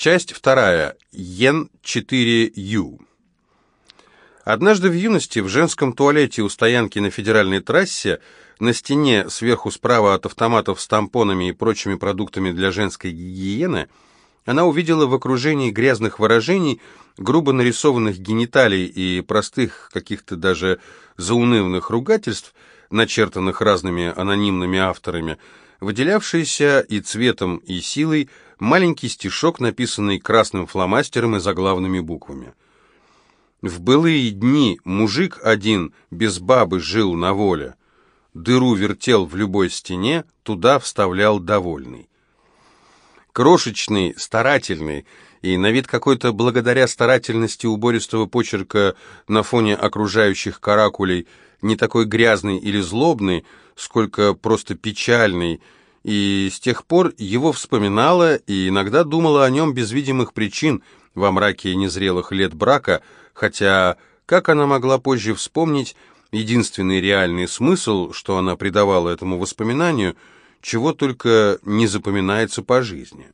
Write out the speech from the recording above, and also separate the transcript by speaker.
Speaker 1: Часть вторая. Йен-4Ю. Однажды в юности в женском туалете у стоянки на федеральной трассе на стене сверху справа от автоматов с тампонами и прочими продуктами для женской гигиены она увидела в окружении грязных выражений, грубо нарисованных гениталий и простых каких-то даже заунывных ругательств, начертанных разными анонимными авторами, выделявшийся и цветом, и силой маленький стишок, написанный красным фломастером и заглавными буквами. В былые дни мужик один без бабы жил на воле. Дыру вертел в любой стене, туда вставлял довольный. Крошечный, старательный и на вид какой-то благодаря старательности убористого почерка на фоне окружающих каракулей не такой грязный или злобный, сколько просто печальный, и с тех пор его вспоминала и иногда думала о нем без видимых причин во мраке незрелых лет брака, хотя, как она могла позже вспомнить, единственный реальный смысл, что она придавала этому воспоминанию, чего только не запоминается по жизни.